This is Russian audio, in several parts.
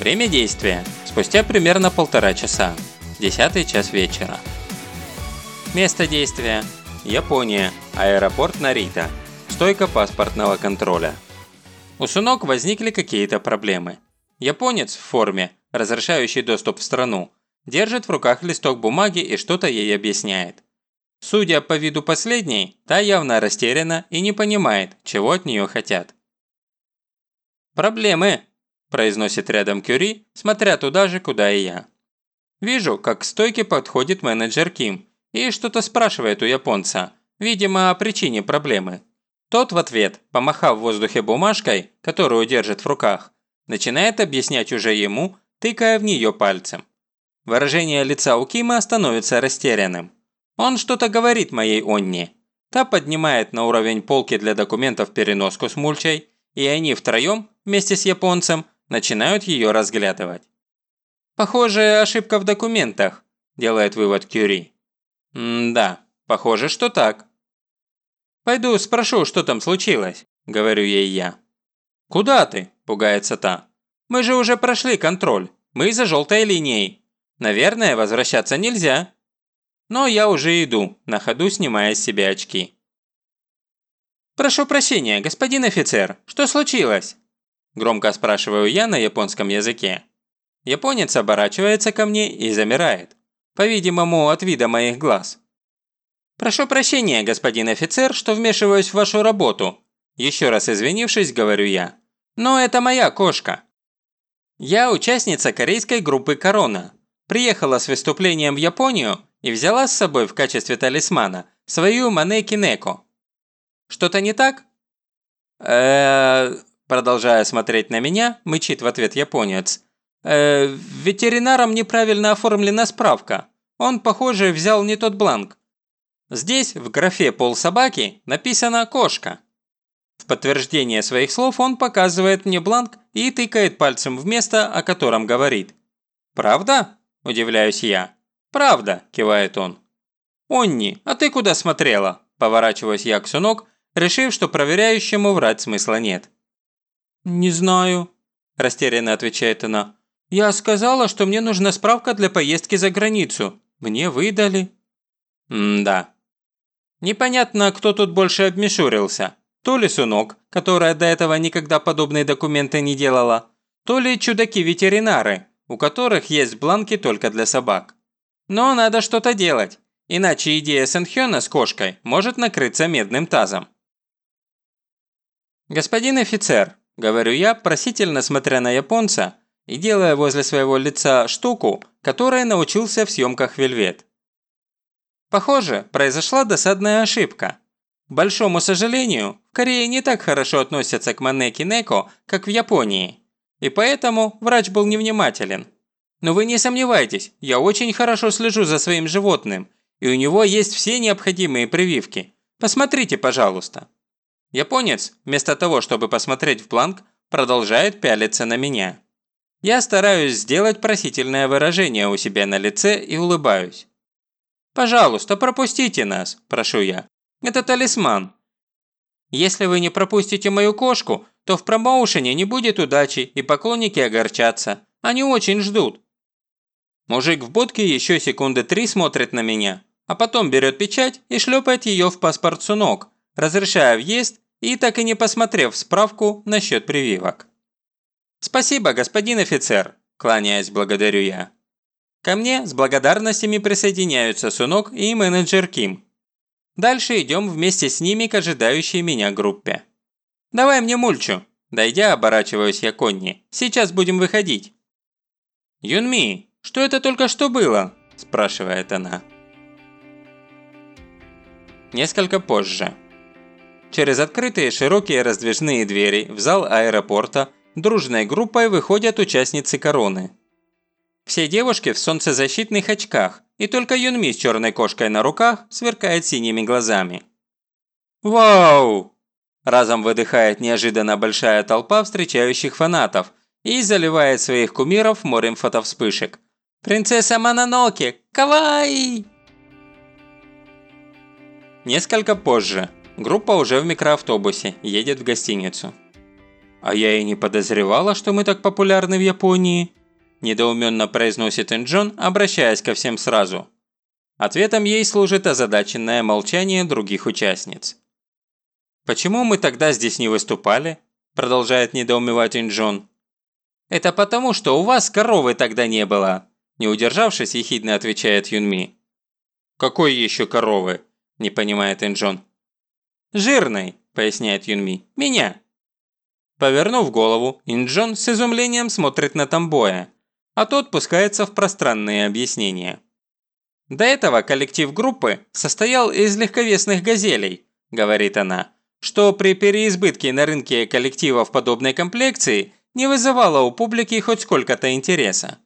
Время действия. Спустя примерно полтора часа. Десятый час вечера. Место действия. Япония. Аэропорт Нарита. Стойка паспортного контроля. У Сунок возникли какие-то проблемы. Японец в форме, разрешающий доступ в страну, держит в руках листок бумаги и что-то ей объясняет. Судя по виду последней, та явно растеряна и не понимает, чего от нее хотят. «Проблемы», – произносит рядом Кюри, смотря туда же, куда и я. Вижу, как к стойке подходит менеджер Ким и что-то спрашивает у японца, видимо, о причине проблемы. Тот в ответ, помахав в воздухе бумажкой, которую держит в руках, начинает объяснять уже ему, тыкая в нее пальцем. Выражение лица у Кима становится растерянным. Он что-то говорит моей Онне. Та поднимает на уровень полки для документов переноску с мульчей, и они втроем, вместе с японцем, начинают ее разглядывать. «Похоже, ошибка в документах», – делает вывод Кюри. «Да, похоже, что так». «Пойду спрошу, что там случилось», – говорю ей я. «Куда ты?» – пугается та. «Мы же уже прошли контроль. Мы за желтой линией. Наверное, возвращаться нельзя». Но я уже иду, на ходу снимая с себя очки. «Прошу прощения, господин офицер, что случилось?» Громко спрашиваю я на японском языке. Японец оборачивается ко мне и замирает. По-видимому, от вида моих глаз. «Прошу прощения, господин офицер, что вмешиваюсь в вашу работу», еще раз извинившись, говорю я. «Но это моя кошка». Я участница корейской группы «Корона». Приехала с выступлением в Японию и взяла с собой в качестве талисмана свою Манеки Неко. Что-то не так? э продолжая смотреть на меня, мычит в ответ японец. э ветеринаром неправильно оформлена справка. Он, похоже, взял не тот бланк. Здесь, в графе «пол собаки» написано «кошка». В подтверждение своих слов он показывает мне бланк и тыкает пальцем в место, о котором говорит. «Правда?» – удивляюсь я. «Правда», – кивает он. «Онни, а ты куда смотрела?» – поворачиваюсь я к Сунок, решив, что проверяющему врать смысла нет. «Не знаю», – растерянно отвечает она. «Я сказала, что мне нужна справка для поездки за границу. Мне выдали». М-да. Непонятно, кто тут больше обмешурился. То ли Сунок, которая до этого никогда подобные документы не делала, то ли чудаки-ветеринары, у которых есть бланки только для собак. Но надо что-то делать, иначе идея Сэнхёна с кошкой может накрыться медным тазом. «Господин офицер», – говорю я, просительно смотря на японца и делая возле своего лица штуку, которой научился в съемках «Вельвет». Похоже, произошла досадная ошибка. К большому сожалению, в Корее не так хорошо относятся к Манеки Неко, как в Японии. И поэтому врач был невнимателен. Но вы не сомневайтесь, я очень хорошо слежу за своим животным, и у него есть все необходимые прививки. Посмотрите, пожалуйста». Японец, вместо того, чтобы посмотреть в бланк, продолжает пялиться на меня. Я стараюсь сделать просительное выражение у себя на лице и улыбаюсь. «Пожалуйста, пропустите нас», – прошу я. «Это талисман. Если вы не пропустите мою кошку, то в промоушене не будет удачи и поклонники огорчатся. Они очень ждут. Мужик в будке еще секунды три смотрит на меня, а потом берет печать и шлепает ее в паспорт Сунок, разрешая въезд и так и не посмотрев справку насчет прививок. «Спасибо, господин офицер», – кланяясь благодарю я. Ко мне с благодарностями присоединяются Сунок и менеджер Ким. Дальше идем вместе с ними к ожидающей меня группе. «Давай мне мульчу», – дойдя, оборачиваюсь я Конни. «Сейчас будем выходить». «Юнми, «Что это только что было?» – спрашивает она. Несколько позже. Через открытые широкие раздвижные двери в зал аэропорта дружной группой выходят участницы короны. Все девушки в солнцезащитных очках, и только Юнми с черной кошкой на руках сверкает синими глазами. «Вау!» – разом выдыхает неожиданно большая толпа встречающих фанатов и заливает своих кумиров морем фотовспышек – «Принцесса Мононоке! Кавай!» Несколько позже. Группа уже в микроавтобусе, едет в гостиницу. «А я и не подозревала, что мы так популярны в Японии», недоуменно произносит Инджон, обращаясь ко всем сразу. Ответом ей служит озадаченное молчание других участниц. «Почему мы тогда здесь не выступали?» продолжает недоумевать Инджон. «Это потому, что у вас коровы тогда не было», не удержавшись, ехидно отвечает Юнми. «Какой еще коровы?» не понимает Инджон. «Жирной», поясняет Юнми. «Меня». Повернув голову, Инджон с изумлением смотрит на Тамбоя, а тот пускается в пространные объяснения. До этого коллектив группы состоял из легковесных газелей, говорит она, что при переизбытке на рынке коллективов подобной комплекции не вызывало у публики хоть сколько-то интереса.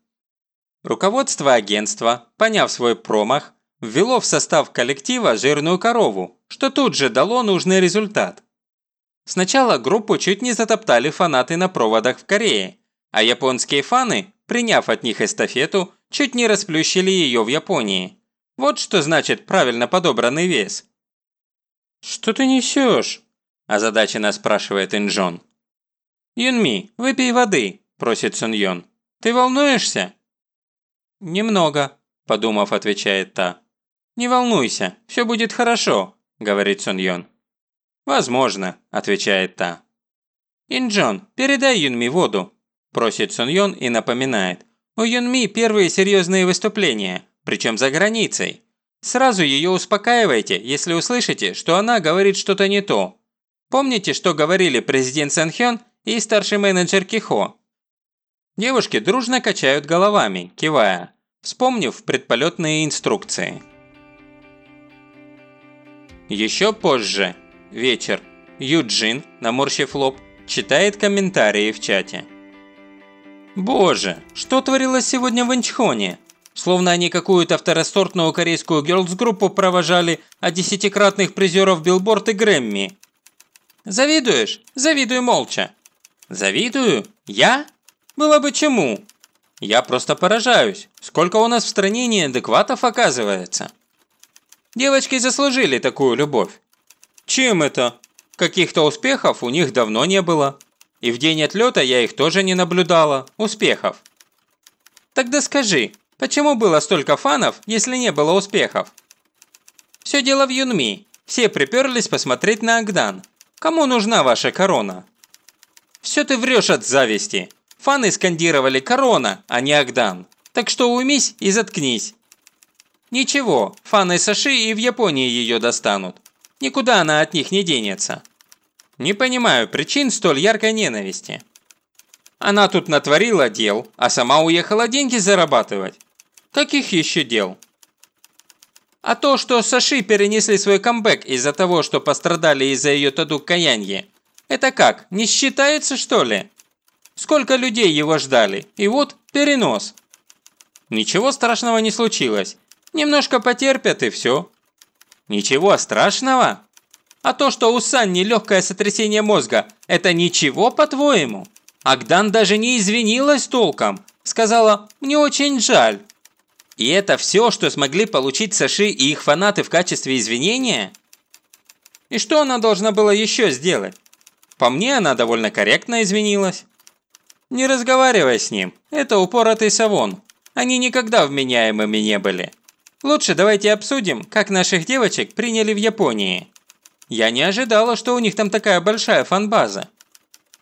Руководство агентства, поняв свой промах, ввело в состав коллектива жирную корову, что тут же дало нужный результат. Сначала группу чуть не затоптали фанаты на проводах в Корее, а японские фаны, приняв от них эстафету, чуть не расплющили ее в Японии. Вот что значит правильно подобранный вес. «Что ты несешь?» – озадаченно спрашивает Инджон. «Юнми, выпей воды», – просит Сун Йон. «Ты волнуешься?» «Немного», – подумав, отвечает та. «Не волнуйся, все будет хорошо», – говорит Сун Йон. «Возможно», – отвечает та. «Инджон, передай Юнми воду», – просит Сун Йон и напоминает. У Юнми первые серьезные выступления, причем за границей. Сразу ее успокаивайте, если услышите, что она говорит что-то не то. Помните, что говорили президент Сэн Хён и старший менеджер Кихо? Девушки дружно качают головами, кивая, вспомнив предполетные инструкции. Еще позже, вечер, Юджин, наморщив лоб, читает комментарии в чате. Боже, что творилось сегодня в Инчхоне? Словно они какую-то второсортную корейскую герлс-группу провожали, а десятикратных призеров Билборд и Грэмми. Завидуешь? Завидуй молча. Завидую? Я? Было бы чему? Я просто поражаюсь. Сколько у нас в стране неадекватов оказывается. Девочки заслужили такую любовь. Чем это? Каких-то успехов у них давно не было. И в день отлета я их тоже не наблюдала. Успехов. Тогда скажи, почему было столько фанов, если не было успехов? Все дело в Юнми. Все приперлись посмотреть на Агдан. Кому нужна ваша корона? Все ты врешь от зависти. Фаны скандировали «Корона», а не «Агдан». Так что уймись и заткнись. Ничего, фаны Саши и в Японии ее достанут. Никуда она от них не денется. Не понимаю причин столь яркой ненависти. Она тут натворила дел, а сама уехала деньги зарабатывать. Каких еще дел? А то, что Саши перенесли свой камбэк из-за того, что пострадали из-за ее таду каянье, это как, не считается что ли? Сколько людей его ждали, и вот перенос. Ничего страшного не случилось. Немножко потерпят и все. Ничего страшного? А то, что у Санни легкое сотрясение мозга, это ничего, по-твоему? Агдан даже не извинилась толком. Сказала, мне очень жаль. И это все, что смогли получить Саши и их фанаты в качестве извинения? И что она должна была еще сделать? По мне, она довольно корректно извинилась. Не разговаривай с ним, это упоротый савон. Они никогда вменяемыми не были. Лучше давайте обсудим, как наших девочек приняли в Японии. Я не ожидала, что у них там такая большая фанбаза.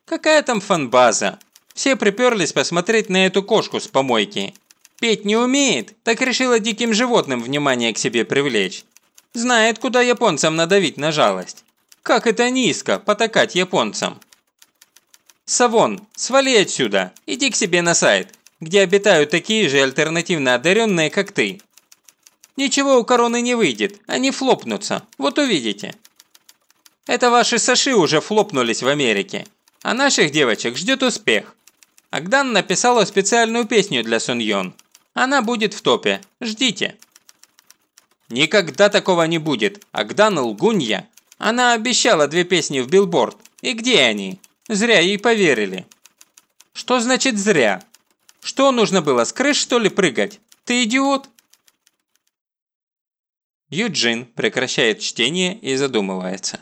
Какая там фанбаза? Все приперлись посмотреть на эту кошку с помойки. Петь не умеет, так решила диким животным внимание к себе привлечь. Знает, куда японцам надавить на жалость. Как это низко, потакать японцам. Савон, свали отсюда, иди к себе на сайт, где обитают такие же альтернативно одаренные, как ты. Ничего у короны не выйдет, они флопнутся, вот увидите. Это ваши Саши уже флопнулись в Америке, а наших девочек ждет успех. Агдан написала специальную песню для Сун Йон. Она будет в топе, ждите. Никогда такого не будет, Агдан лгунья. Она обещала две песни в билборд. И где они? Зря ей поверили. Что значит зря? Что нужно было, с крыш что ли прыгать? Ты идиот? Юджин прекращает чтение и задумывается.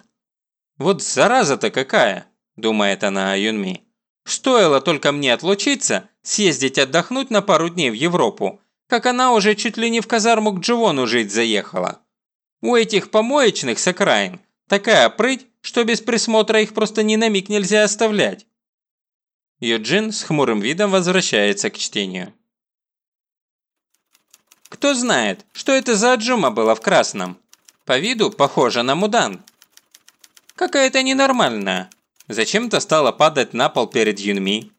Вот зараза-то какая! – думает она о Юнми. «Стоило только мне отлучиться, съездить отдохнуть на пару дней в Европу, как она уже чуть ли не в казарму к Дживону жить заехала. У этих помоечных с окраин такая прыть, что без присмотра их просто ни на миг нельзя оставлять». Юджин с хмурым видом возвращается к чтению. Кто знает, что это за Аджума была в красном? По виду похожа на Мудан. Какая-то ненормальная. Зачем-то стала падать на пол перед Юнми.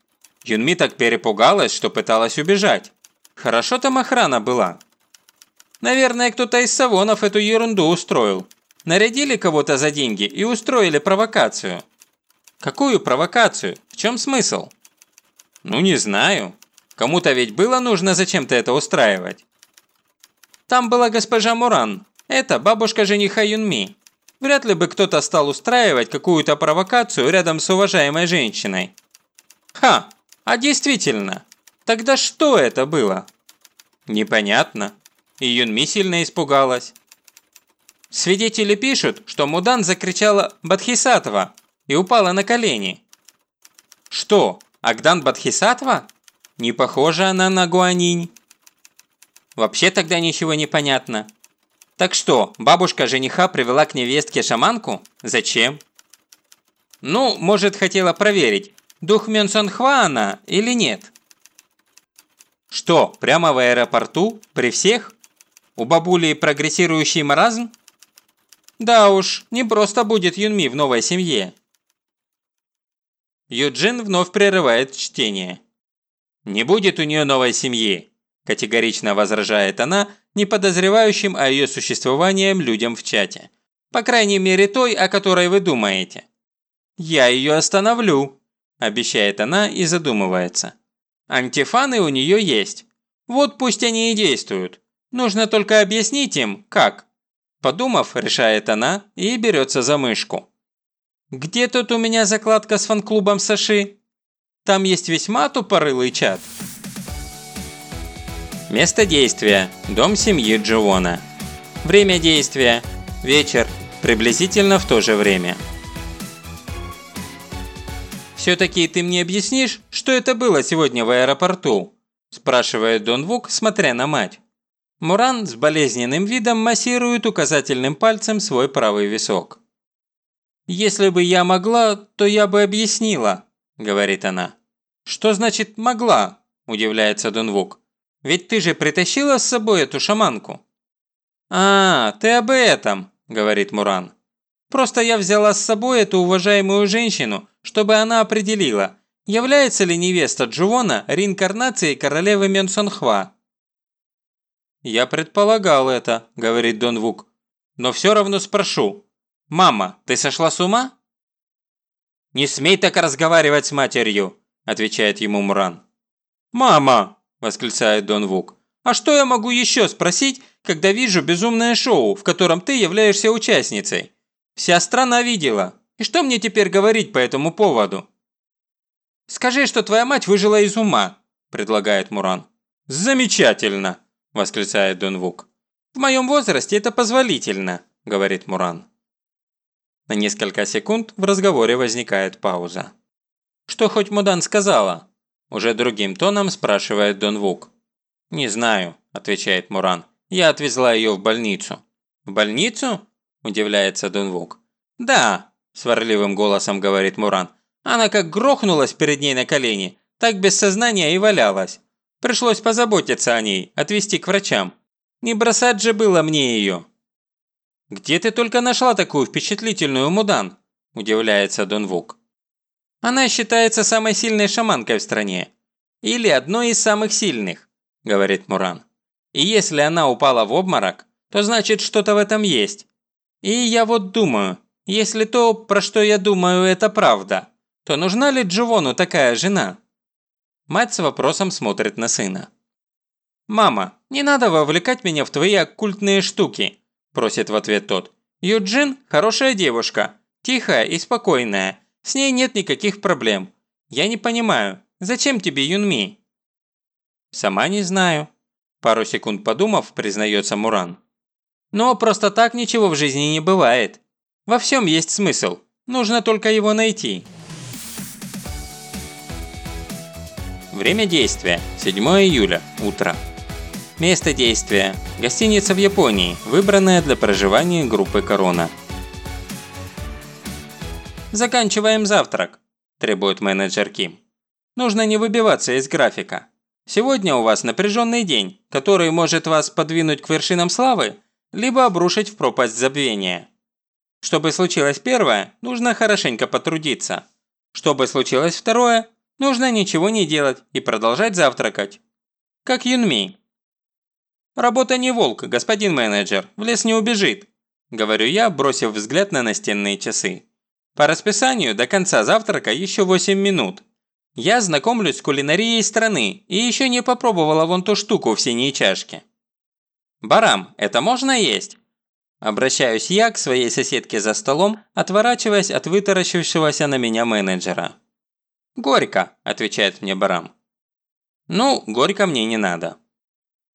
Юнми так перепугалась, что пыталась убежать. Хорошо там охрана была. Наверное, кто-то из Савонов эту ерунду устроил. Нарядили кого-то за деньги и устроили провокацию. Какую провокацию? В чем смысл? Ну не знаю. Кому-то ведь было нужно зачем-то это устраивать. Там была госпожа Муран. Это бабушка жениха Юнми. Вряд ли бы кто-то стал устраивать какую-то провокацию рядом с уважаемой женщиной. Ха, а действительно, тогда что это было? Непонятно. И Юнми сильно испугалась. Свидетели пишут, что Мудан закричала «Бадхисатва» и упала на колени. Что, Агдан Бадхисатва? Не похожа она на Гуанинь. Вообще тогда ничего не понятно. Так что, бабушка жениха привела к невестке шаманку? Зачем? Ну, может, хотела проверить, дух Мёнсонхва она или нет. Что, прямо в аэропорту? При всех? У бабули прогрессирующий маразм? Да уж, не просто будет Юнми в новой семье. Юджин вновь прерывает чтение. Не будет у нее новой семьи. Категорично возражает она не подозревающим о ее существовании людям в чате. По крайней мере той, о которой вы думаете. «Я ее остановлю», – обещает она и задумывается. Антифаны у нее есть. Вот пусть они и действуют. Нужно только объяснить им, как. Подумав, решает она и берется за мышку. «Где тут у меня закладка с фан-клубом Саши? Там есть весьма тупорылый чат». Место действия – дом семьи Дживона. Время действия – вечер, приблизительно в то же время. «Все-таки ты мне объяснишь, что это было сегодня в аэропорту?» – спрашивает Дон Вук, смотря на мать. Муран с болезненным видом массирует указательным пальцем свой правый висок. «Если бы я могла, то я бы объяснила», – говорит она. «Что значит «могла»?» – удивляется Дон Вук. Ведь ты же притащила с собой эту шаманку». «А, ты об этом», – говорит Муран. «Просто я взяла с собой эту уважаемую женщину, чтобы она определила, является ли невеста Джуона реинкарнацией королевы Мёнсонхва». «Я предполагал это», – говорит Дон Вук. «Но все равно спрошу. Мама, ты сошла с ума?» «Не смей так разговаривать с матерью», – отвечает ему Муран. «Мама!» – восклицает Дон Вук. «А что я могу еще спросить, когда вижу безумное шоу, в котором ты являешься участницей? Вся страна видела. И что мне теперь говорить по этому поводу?» «Скажи, что твоя мать выжила из ума», – предлагает Муран. «Замечательно!» – восклицает Дон Вук. «В моем возрасте это позволительно», – говорит Муран. На несколько секунд в разговоре возникает пауза. «Что хоть Мудан сказала?» Уже другим тоном спрашивает Дон Вук. «Не знаю», – отвечает Муран. «Я отвезла ее в больницу». «В больницу?» – удивляется Дон Вук. «Да», – сварливым голосом говорит Муран. «Она как грохнулась перед ней на колени, так без сознания и валялась. Пришлось позаботиться о ней, отвезти к врачам. Не бросать же было мне ее». «Где ты только нашла такую впечатлительную Мудан?» – удивляется Дон Вук. Она считается самой сильной шаманкой в стране. Или одной из самых сильных, говорит Муран. И если она упала в обморок, то значит что-то в этом есть. И я вот думаю, если то, про что я думаю, это правда, то нужна ли Дживону такая жена? Мать с вопросом смотрит на сына. «Мама, не надо вовлекать меня в твои оккультные штуки», – просит в ответ тот. «Юджин – хорошая девушка, тихая и спокойная, с ней нет никаких проблем. Я не понимаю, зачем тебе Юнми?» «Сама не знаю», – пару секунд подумав, признается Муран. «Но просто так ничего в жизни не бывает. Во всем есть смысл, нужно только его найти». Время действия – 7 июля, утро. Место действия – гостиница в Японии, выбранная для проживания группы «Корона». «Заканчиваем завтрак», – требует менеджер Ким. «Нужно не выбиваться из графика. Сегодня у вас напряженный день, который может вас подвинуть к вершинам славы, либо обрушить в пропасть забвения. Чтобы случилось первое, нужно хорошенько потрудиться. Чтобы случилось второе, нужно ничего не делать и продолжать завтракать. Как Юнми. «Работа не волк, господин менеджер, в лес не убежит», – говорю я, бросив взгляд на настенные часы. По расписанию до конца завтрака еще 8 минут. Я знакомлюсь с кулинарией страны и еще не попробовала вон ту штуку в синей чашке. «Барам, это можно есть?» Обращаюсь я к своей соседке за столом, отворачиваясь от вытаращившегося на меня менеджера. «Горько», – отвечает мне Барам. «Ну, горько мне не надо».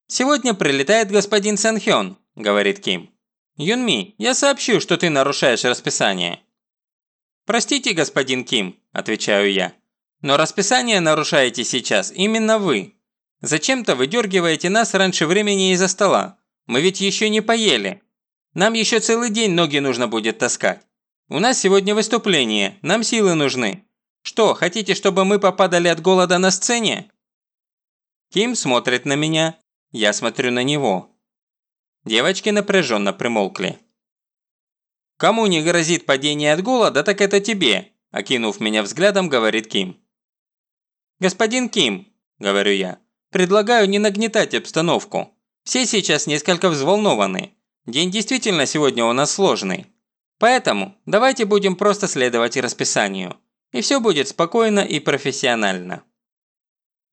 «Сегодня прилетает господин Сэнхён», – говорит Ким. «Юнми, я сообщу, что ты нарушаешь расписание». «Простите, господин Ким», – отвечаю я. Но расписание нарушаете сейчас именно вы. Зачем-то выдергиваете нас раньше времени из-за стола. Мы ведь еще не поели. Нам еще целый день ноги нужно будет таскать. У нас сегодня выступление, нам силы нужны. Что, хотите, чтобы мы попадали от голода на сцене? Ким смотрит на меня, я смотрю на него. Девочки напряженно примолкли. «Кому не грозит падение от голода, так это тебе», окинув меня взглядом, говорит Ким. «Господин Ким», – говорю я, – «предлагаю не нагнетать обстановку. Все сейчас несколько взволнованы. День действительно сегодня у нас сложный. Поэтому давайте будем просто следовать расписанию. И все будет спокойно и профессионально».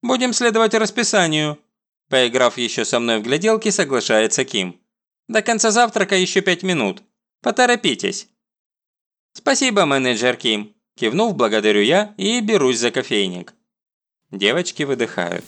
«Будем следовать расписанию», – поиграв еще со мной в гляделки, соглашается Ким. «До конца завтрака еще пять минут. Поторопитесь». «Спасибо, менеджер Ким», – кивнув, благодарю я и берусь за кофейник. Девочки выдыхают.